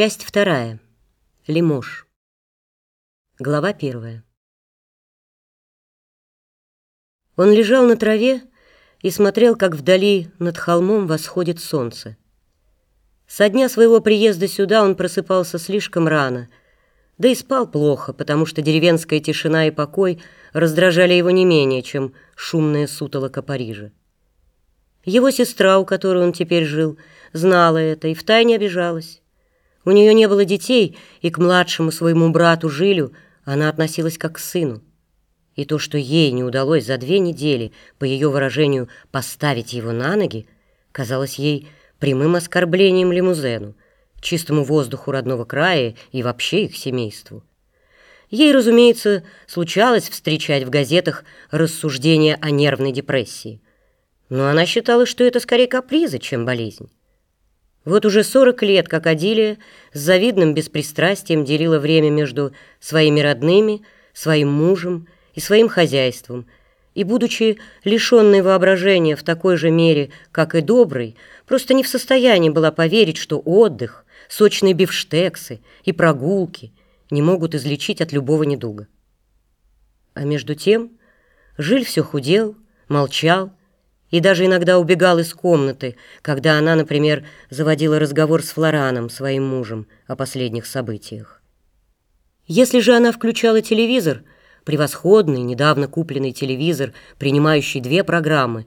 Часть вторая. Лимож. Глава первая. Он лежал на траве и смотрел, как вдали над холмом восходит солнце. Со дня своего приезда сюда он просыпался слишком рано, да и спал плохо, потому что деревенская тишина и покой раздражали его не менее, чем шумная сутолока Парижа. Его сестра, у которой он теперь жил, знала это и втайне обижалась. У нее не было детей, и к младшему своему брату Жилю она относилась как к сыну. И то, что ей не удалось за две недели, по ее выражению, поставить его на ноги, казалось ей прямым оскорблением лимузену, чистому воздуху родного края и вообще их семейству. Ей, разумеется, случалось встречать в газетах рассуждения о нервной депрессии, но она считала, что это скорее каприза, чем болезнь. Вот уже 40 лет, как Адилия с завидным беспристрастием делила время между своими родными, своим мужем и своим хозяйством, и, будучи лишенной воображения в такой же мере, как и добрый, просто не в состоянии была поверить, что отдых, сочные бифштексы и прогулки не могут излечить от любого недуга. А между тем Жиль все худел, молчал, и даже иногда убегал из комнаты, когда она, например, заводила разговор с Флораном, своим мужем, о последних событиях. Если же она включала телевизор, превосходный, недавно купленный телевизор, принимающий две программы,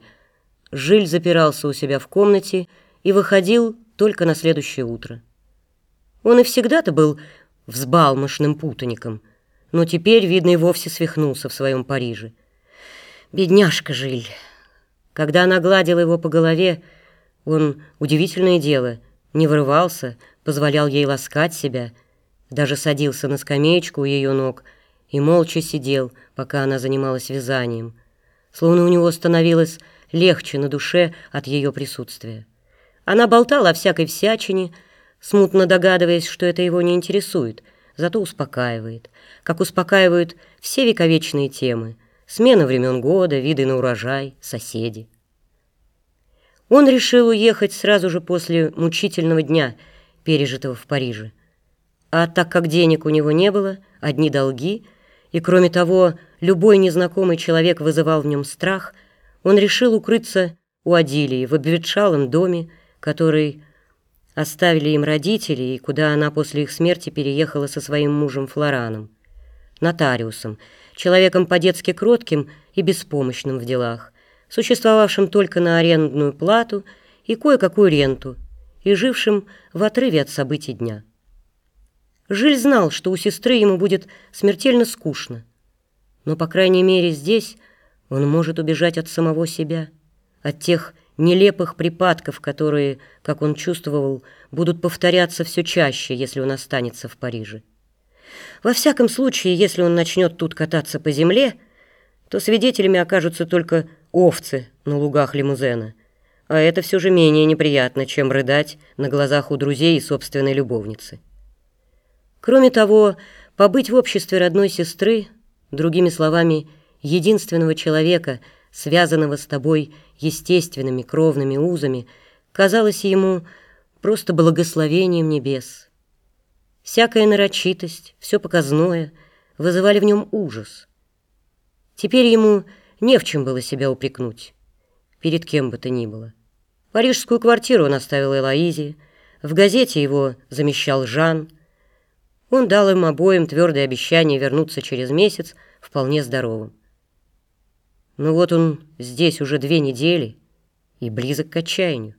Жиль запирался у себя в комнате и выходил только на следующее утро. Он и всегда-то был взбалмошным путаником, но теперь, видно, и вовсе свихнулся в своем Париже. «Бедняжка Жиль!» Когда она гладила его по голове, он, удивительное дело, не вырывался, позволял ей ласкать себя, даже садился на скамеечку у ее ног и молча сидел, пока она занималась вязанием, словно у него становилось легче на душе от ее присутствия. Она болтала о всякой всячине, смутно догадываясь, что это его не интересует, зато успокаивает, как успокаивают все вековечные темы — Смена времен года, виды на урожай, соседи. Он решил уехать сразу же после мучительного дня, пережитого в Париже. А так как денег у него не было, одни долги, и, кроме того, любой незнакомый человек вызывал в нем страх, он решил укрыться у Адилии в обветшалом доме, который оставили им родители, и куда она после их смерти переехала со своим мужем Флораном, нотариусом, человеком по-детски кротким и беспомощным в делах, существовавшим только на арендную плату и кое-какую ренту, и жившим в отрыве от событий дня. Жиль знал, что у сестры ему будет смертельно скучно, но, по крайней мере, здесь он может убежать от самого себя, от тех нелепых припадков, которые, как он чувствовал, будут повторяться все чаще, если он останется в Париже. Во всяком случае, если он начнет тут кататься по земле, то свидетелями окажутся только овцы на лугах лимузена. А это все же менее неприятно, чем рыдать на глазах у друзей и собственной любовницы. Кроме того, побыть в обществе родной сестры, другими словами, единственного человека, связанного с тобой естественными кровными узами, казалось ему просто благословением небес. Всякая нарочитость, все показное вызывали в нем ужас. Теперь ему не в чем было себя упрекнуть, перед кем бы то ни было. Парижскую квартиру он оставил Элоизе, в газете его замещал Жан. Он дал им обоим твердое обещание вернуться через месяц вполне здоровым. Но вот он здесь уже две недели и близок к отчаянию.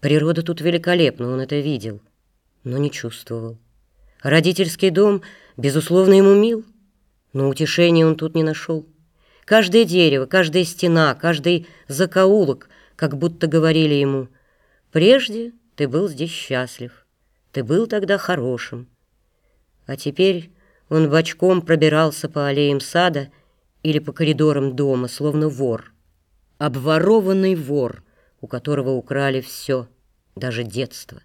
Природа тут великолепна, он это видел — но не чувствовал. Родительский дом, безусловно, ему мил, но утешения он тут не нашел. Каждое дерево, каждая стена, каждый закоулок, как будто говорили ему, «Прежде ты был здесь счастлив, ты был тогда хорошим». А теперь он бочком пробирался по аллеям сада или по коридорам дома, словно вор. Обворованный вор, у которого украли все, даже детство.